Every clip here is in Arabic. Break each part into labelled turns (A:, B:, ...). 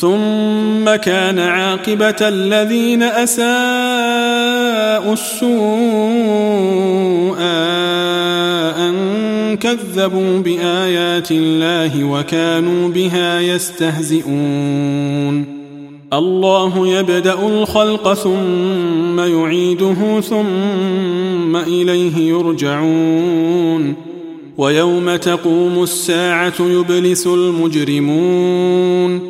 A: ثم كان عاقبة الذين أساءوا السوء أن كذبوا بآيات الله وكانوا بها يستهزئون. الله يبدأ الخلق ثم يعيده ثم إليه يرجعون. ويوم تقوم الساعة يبلس المجرمون.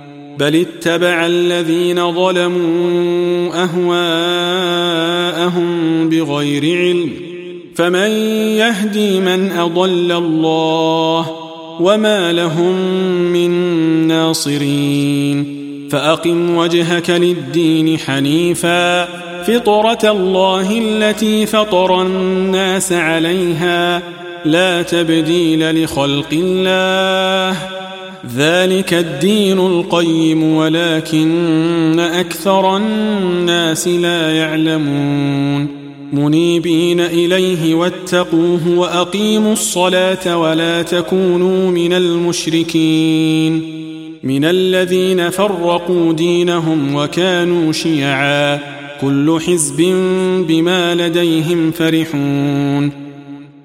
A: بل اتبع الذين ظلموا أهواءهم بغير علم. فمن يهدي من أضل الله وما لهم من ناصرين. فأقم وجهك للدين حنيفا. فطرة الله التي فطر الناس عليها. لا تبديل لخلق الله. ذلك الدين القيم ولكن أكثر الناس لا يعلمون. منيبين إليه واتقوه وأقيموا الصلاة ولا تكونوا من المشركين. من الذين فرقوا دينهم وكانوا شيعا. كل حزب بما لديهم فرحون.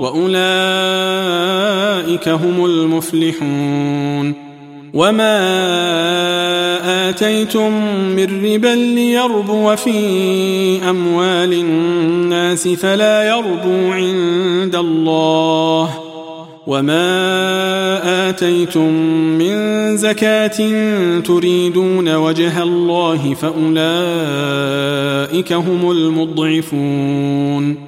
A: وأولئك هم المفلحون. وما آتيتم من ربا ليربو في أموال الناس فلا يربو عند الله. وما آتيتم من زكاة تريدون وجه الله فأولئك هم المضعفون.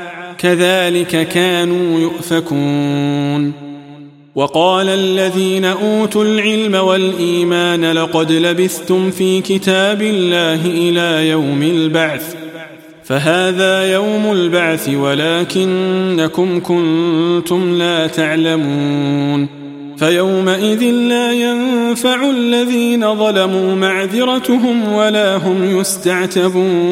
A: كذلك كانوا يؤفكون. وقال الذين أوتوا العلم والإيمان لقد لبثتم في كتاب الله إلى يوم البعث فهذا يوم البعث ولكنكم كنتم لا تعلمون. فيومئذ لا ينفع الذين ظلموا معذرتهم ولا هم يستعتبون.